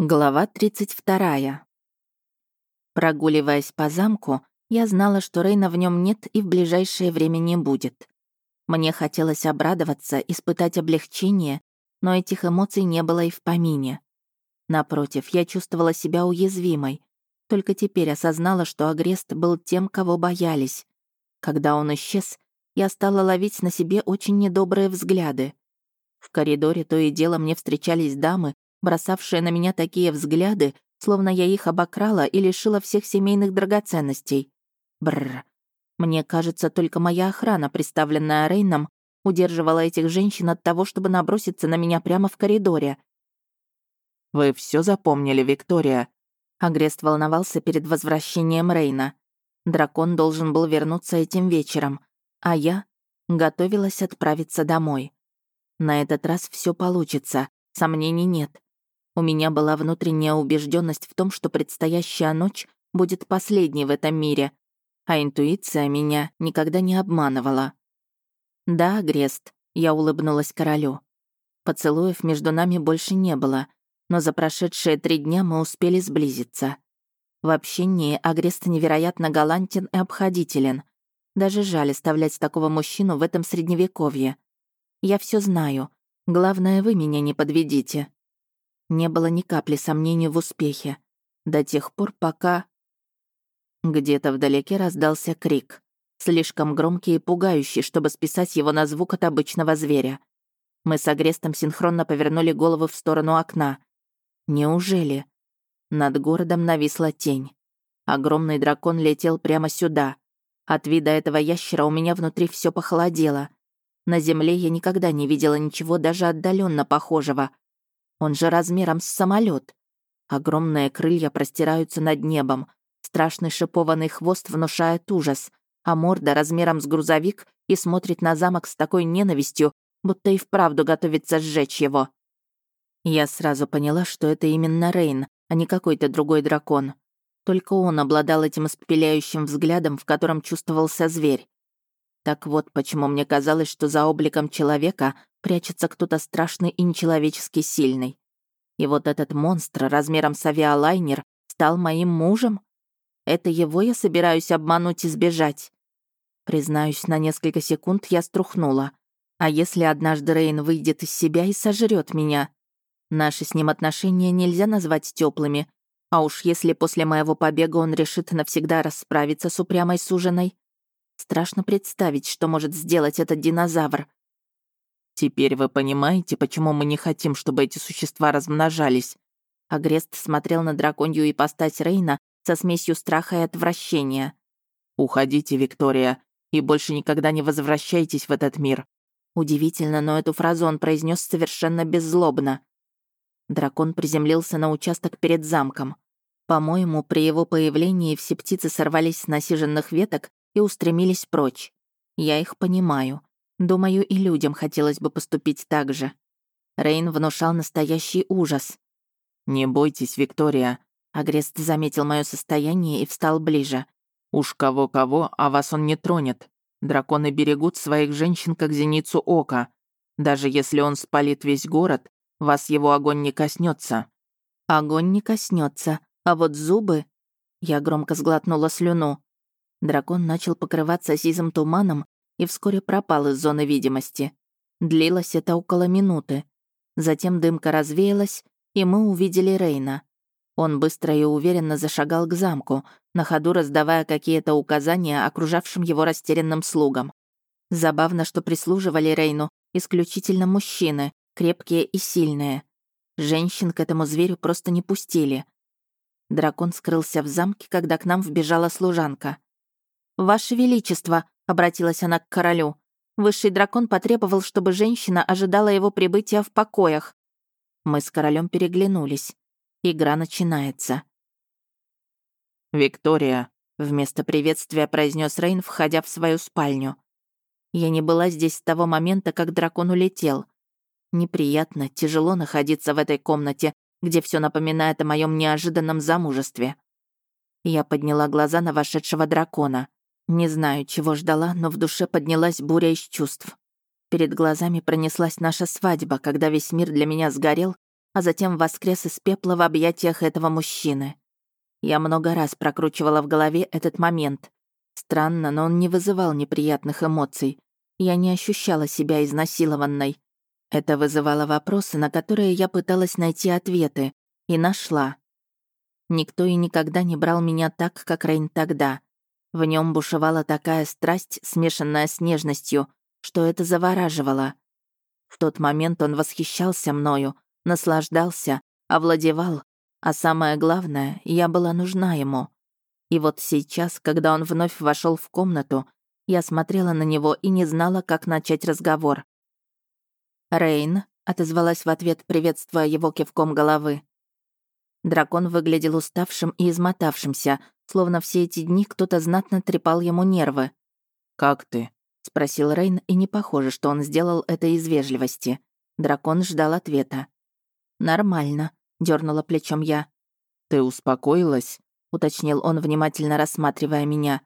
Глава 32. Прогуливаясь по замку, я знала, что Рейна в нем нет и в ближайшее время не будет. Мне хотелось обрадоваться, испытать облегчение, но этих эмоций не было и в помине. Напротив, я чувствовала себя уязвимой. Только теперь осознала, что Агрест был тем, кого боялись. Когда он исчез, я стала ловить на себе очень недобрые взгляды. В коридоре то и дело мне встречались дамы, бросавшие на меня такие взгляды, словно я их обокрала и лишила всех семейных драгоценностей. Бррр. Мне кажется, только моя охрана, представленная Рейном, удерживала этих женщин от того, чтобы наброситься на меня прямо в коридоре. «Вы все запомнили, Виктория?» Агрест волновался перед возвращением Рейна. Дракон должен был вернуться этим вечером, а я готовилась отправиться домой. На этот раз все получится, сомнений нет. У меня была внутренняя убежденность в том, что предстоящая ночь будет последней в этом мире, а интуиция меня никогда не обманывала. «Да, Грест», — я улыбнулась королю. Поцелуев между нами больше не было, но за прошедшие три дня мы успели сблизиться. В общении Агрест невероятно галантен и обходителен. Даже жаль оставлять такого мужчину в этом средневековье. Я все знаю. Главное, вы меня не подведите. Не было ни капли сомнений в успехе. До тех пор, пока... Где-то вдалеке раздался крик. Слишком громкий и пугающий, чтобы списать его на звук от обычного зверя. Мы с Агрестом синхронно повернули головы в сторону окна. Неужели? Над городом нависла тень. Огромный дракон летел прямо сюда. От вида этого ящера у меня внутри все похолодело. На земле я никогда не видела ничего даже отдаленно похожего. Он же размером с самолет. Огромные крылья простираются над небом. Страшный шипованный хвост внушает ужас, а морда размером с грузовик и смотрит на замок с такой ненавистью, будто и вправду готовится сжечь его. Я сразу поняла, что это именно Рейн, а не какой-то другой дракон. Только он обладал этим испепеляющим взглядом, в котором чувствовался зверь. Так вот, почему мне казалось, что за обликом человека прячется кто-то страшный и нечеловечески сильный. И вот этот монстр размером с авиалайнер стал моим мужем? Это его я собираюсь обмануть и сбежать. Признаюсь, на несколько секунд я струхнула. А если однажды Рейн выйдет из себя и сожрет меня? Наши с ним отношения нельзя назвать теплыми, а уж если после моего побега он решит навсегда расправиться с упрямой суженой, страшно представить, что может сделать этот динозавр. «Теперь вы понимаете, почему мы не хотим, чтобы эти существа размножались?» Агрест смотрел на драконью ипостась Рейна со смесью страха и отвращения. «Уходите, Виктория, и больше никогда не возвращайтесь в этот мир». Удивительно, но эту фразу он произнес совершенно беззлобно. Дракон приземлился на участок перед замком. По-моему, при его появлении все птицы сорвались с насиженных веток и устремились прочь. Я их понимаю. Думаю, и людям хотелось бы поступить так же. Рейн внушал настоящий ужас. «Не бойтесь, Виктория», — Агрест заметил мое состояние и встал ближе. «Уж кого-кого, а вас он не тронет. Драконы берегут своих женщин, как зеницу ока. Даже если он спалит весь город, вас его огонь не коснется. Огонь не коснется, а вот зубы... Я громко сглотнула слюну. Дракон начал покрываться сизым туманом и вскоре пропал из зоны видимости. Длилось это около минуты. Затем дымка развеялась, и мы увидели Рейна. Он быстро и уверенно зашагал к замку, на ходу раздавая какие-то указания окружавшим его растерянным слугам. Забавно, что прислуживали Рейну исключительно мужчины, крепкие и сильные. Женщин к этому зверю просто не пустили. Дракон скрылся в замке, когда к нам вбежала служанка. «Ваше Величество!» обратилась она к королю. Высший дракон потребовал, чтобы женщина ожидала его прибытия в покоях. Мы с королем переглянулись. Игра начинается. «Виктория», — вместо приветствия произнес Рейн, входя в свою спальню. Я не была здесь с того момента, как дракон улетел. Неприятно, тяжело находиться в этой комнате, где все напоминает о моем неожиданном замужестве. Я подняла глаза на вошедшего дракона. Не знаю, чего ждала, но в душе поднялась буря из чувств. Перед глазами пронеслась наша свадьба, когда весь мир для меня сгорел, а затем воскрес из пепла в объятиях этого мужчины. Я много раз прокручивала в голове этот момент. Странно, но он не вызывал неприятных эмоций. Я не ощущала себя изнасилованной. Это вызывало вопросы, на которые я пыталась найти ответы, и нашла. Никто и никогда не брал меня так, как Рейн тогда. В нем бушевала такая страсть, смешанная с нежностью, что это завораживало. В тот момент он восхищался мною, наслаждался, овладевал, а самое главное, я была нужна ему. И вот сейчас, когда он вновь вошел в комнату, я смотрела на него и не знала, как начать разговор. «Рейн», — отозвалась в ответ, приветствуя его кивком головы. Дракон выглядел уставшим и измотавшимся, словно все эти дни кто-то знатно трепал ему нервы. «Как ты?» — спросил Рейн, и не похоже, что он сделал это из вежливости. Дракон ждал ответа. «Нормально», — дернула плечом я. «Ты успокоилась?» — уточнил он, внимательно рассматривая меня.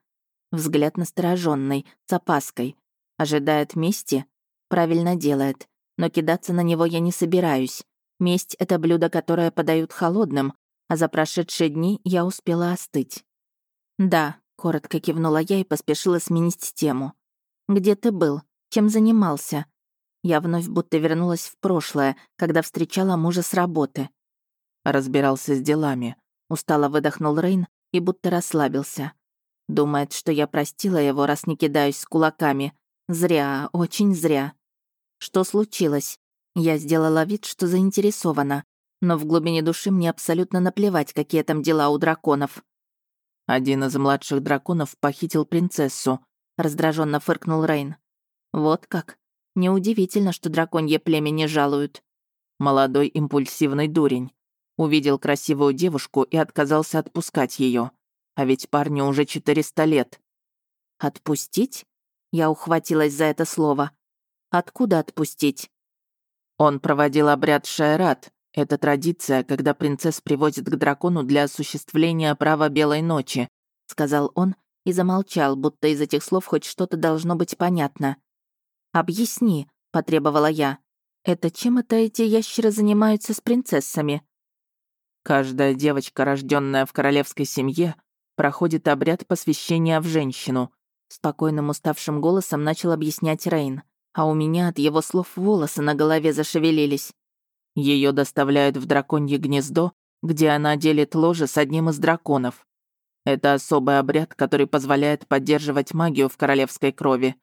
Взгляд настороженный, с опаской. Ожидает мести? Правильно делает. Но кидаться на него я не собираюсь. Месть — это блюдо, которое подают холодным, а за прошедшие дни я успела остыть. «Да», — коротко кивнула я и поспешила сменить тему. «Где ты был? Чем занимался?» Я вновь будто вернулась в прошлое, когда встречала мужа с работы. Разбирался с делами. Устало выдохнул Рейн и будто расслабился. Думает, что я простила его, раз не кидаюсь с кулаками. Зря, очень зря. Что случилось? Я сделала вид, что заинтересована, но в глубине души мне абсолютно наплевать, какие там дела у драконов. Один из младших драконов похитил принцессу, раздраженно фыркнул Рейн. Вот как. Неудивительно, что драконье племя не жалуют. Молодой импульсивный дурень. Увидел красивую девушку и отказался отпускать ее. А ведь парню уже 400 лет. «Отпустить?» Я ухватилась за это слово. «Откуда отпустить?» Он проводил обряд Шайрат. Это традиция, когда принцесс приводят к дракону для осуществления права Белой Ночи, сказал он и замолчал, будто из этих слов хоть что-то должно быть понятно. «Объясни», — потребовала я. «Это чем это эти ящеры занимаются с принцессами?» Каждая девочка, рожденная в королевской семье, проходит обряд посвящения в женщину. Спокойным уставшим голосом начал объяснять Рейн, а у меня от его слов волосы на голове зашевелились. Ее доставляют в драконье гнездо, где она делит ложе с одним из драконов. Это особый обряд, который позволяет поддерживать магию в королевской крови.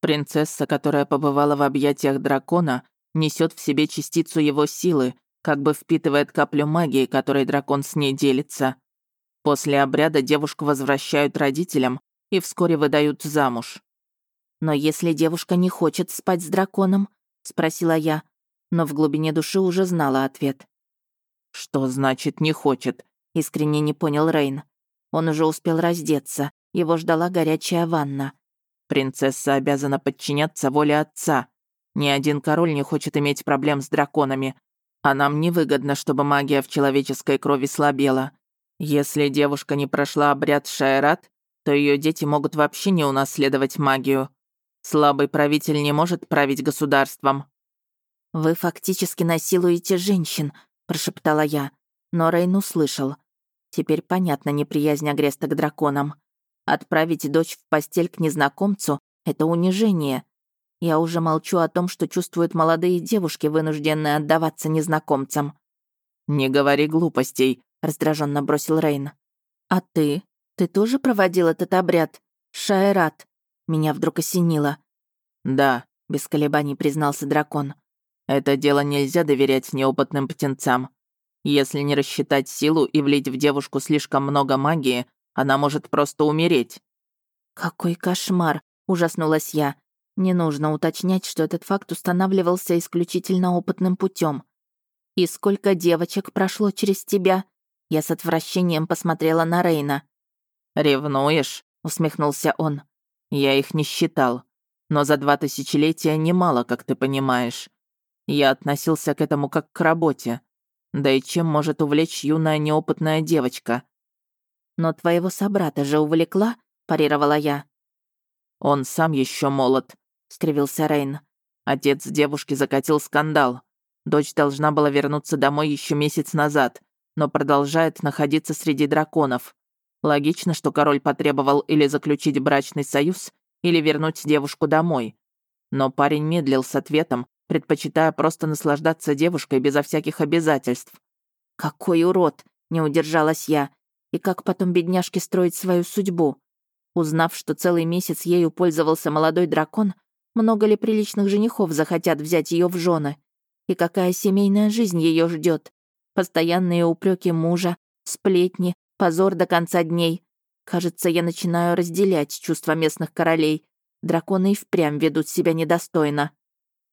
Принцесса, которая побывала в объятиях дракона, несет в себе частицу его силы, как бы впитывает каплю магии, которой дракон с ней делится. После обряда девушку возвращают родителям и вскоре выдают замуж. «Но если девушка не хочет спать с драконом?» — спросила я, но в глубине души уже знала ответ. «Что значит «не хочет»?» — искренне не понял Рейн. Он уже успел раздеться, его ждала горячая ванна. «Принцесса обязана подчиняться воле отца. Ни один король не хочет иметь проблем с драконами, а нам невыгодно, чтобы магия в человеческой крови слабела. Если девушка не прошла обряд Шайрат, то ее дети могут вообще не унаследовать магию. Слабый правитель не может править государством». «Вы фактически насилуете женщин», — прошептала я. Но Рейн услышал. Теперь понятно неприязнь Агреста к драконам. Отправить дочь в постель к незнакомцу — это унижение. Я уже молчу о том, что чувствуют молодые девушки, вынужденные отдаваться незнакомцам. «Не говори глупостей», — раздраженно бросил Рейн. «А ты? Ты тоже проводил этот обряд? Шайрат?» Меня вдруг осенило. «Да», — без колебаний признался дракон. «Это дело нельзя доверять неопытным птенцам. Если не рассчитать силу и влить в девушку слишком много магии, она может просто умереть». «Какой кошмар!» — ужаснулась я. Не нужно уточнять, что этот факт устанавливался исключительно опытным путем. «И сколько девочек прошло через тебя?» Я с отвращением посмотрела на Рейна. «Ревнуешь?» — усмехнулся он. «Я их не считал. Но за два тысячелетия немало, как ты понимаешь. Я относился к этому как к работе. Да и чем может увлечь юная неопытная девочка?» «Но твоего собрата же увлекла?» — парировала я. «Он сам еще молод», — скривился Рейн. Отец девушки закатил скандал. Дочь должна была вернуться домой еще месяц назад, но продолжает находиться среди драконов. Логично, что король потребовал или заключить брачный союз, или вернуть девушку домой. Но парень медлил с ответом, предпочитая просто наслаждаться девушкой безо всяких обязательств. «Какой урод!» — не удержалась я. «И как потом бедняжке строить свою судьбу?» Узнав, что целый месяц ею пользовался молодой дракон, много ли приличных женихов захотят взять ее в жены? И какая семейная жизнь ее ждет? Постоянные упреки мужа, сплетни, позор до конца дней. Кажется, я начинаю разделять чувства местных королей. Драконы и впрямь ведут себя недостойно.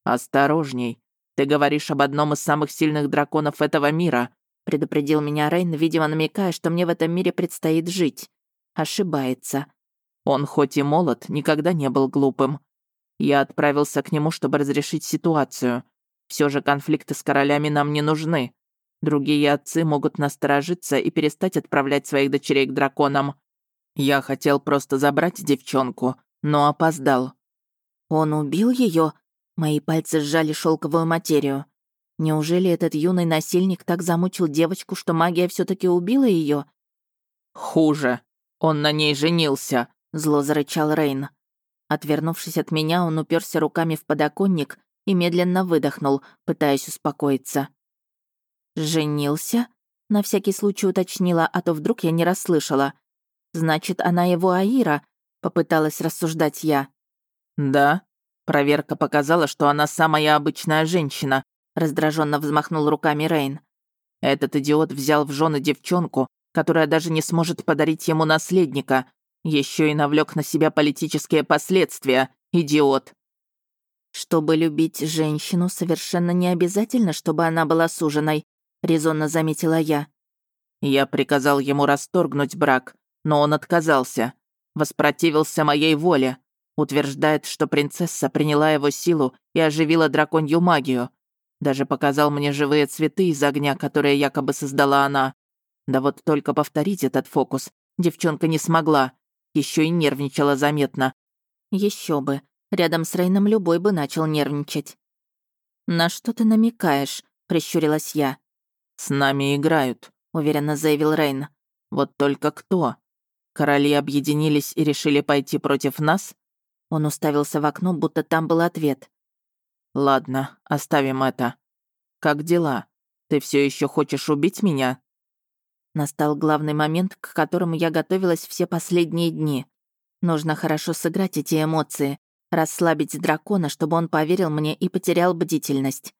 «Осторожней. Ты говоришь об одном из самых сильных драконов этого мира», предупредил меня Рейн, видимо, намекая, что мне в этом мире предстоит жить. Ошибается. Он хоть и молод, никогда не был глупым. Я отправился к нему, чтобы разрешить ситуацию. Все же конфликты с королями нам не нужны. Другие отцы могут насторожиться и перестать отправлять своих дочерей к драконам. Я хотел просто забрать девчонку, но опоздал. Он убил ее? Мои пальцы сжали шелковую материю. Неужели этот юный насильник так замучил девочку, что магия все таки убила ее? Хуже. Он на ней женился, зло зарычал Рейн. Отвернувшись от меня, он уперся руками в подоконник и медленно выдохнул, пытаясь успокоиться. «Женился?» — на всякий случай уточнила, а то вдруг я не расслышала. «Значит, она его Аира?» — попыталась рассуждать я. «Да. Проверка показала, что она самая обычная женщина», — раздраженно взмахнул руками Рейн. «Этот идиот взял в жены девчонку, которая даже не сможет подарить ему наследника, еще и навлек на себя политические последствия. Идиот!» «Чтобы любить женщину, совершенно не обязательно, чтобы она была суженой», — резонно заметила я. Я приказал ему расторгнуть брак, но он отказался. Воспротивился моей воле. Утверждает, что принцесса приняла его силу и оживила драконью магию. Даже показал мне живые цветы из огня, которые якобы создала она. Да вот только повторить этот фокус девчонка не смогла. Еще и нервничала заметно. Еще бы. Рядом с Рейном любой бы начал нервничать. «На что ты намекаешь?» — прищурилась я. «С нами играют», — уверенно заявил Рейн. «Вот только кто? Короли объединились и решили пойти против нас?» Он уставился в окно, будто там был ответ. «Ладно, оставим это. Как дела? Ты все еще хочешь убить меня?» Настал главный момент, к которому я готовилась все последние дни. Нужно хорошо сыграть эти эмоции, расслабить дракона, чтобы он поверил мне и потерял бдительность.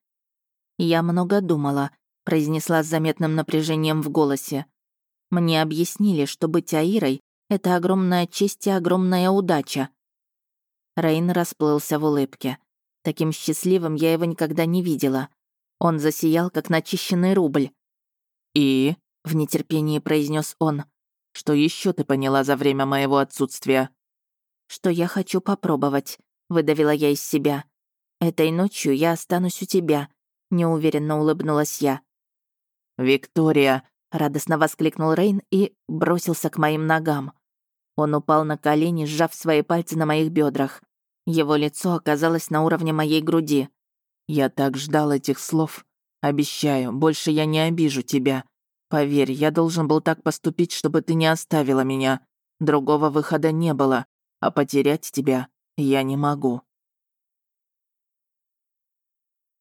«Я много думала», — произнесла с заметным напряжением в голосе. «Мне объяснили, что быть Аирой — это огромная честь и огромная удача». Рейн расплылся в улыбке. Таким счастливым я его никогда не видела. Он засиял, как начищенный рубль. «И?» — в нетерпении произнес он. «Что еще ты поняла за время моего отсутствия?» «Что я хочу попробовать», — выдавила я из себя. «Этой ночью я останусь у тебя», — неуверенно улыбнулась я. «Виктория!» — радостно воскликнул Рейн и бросился к моим ногам. Он упал на колени, сжав свои пальцы на моих бедрах. Его лицо оказалось на уровне моей груди. «Я так ждал этих слов. Обещаю, больше я не обижу тебя. Поверь, я должен был так поступить, чтобы ты не оставила меня. Другого выхода не было, а потерять тебя я не могу.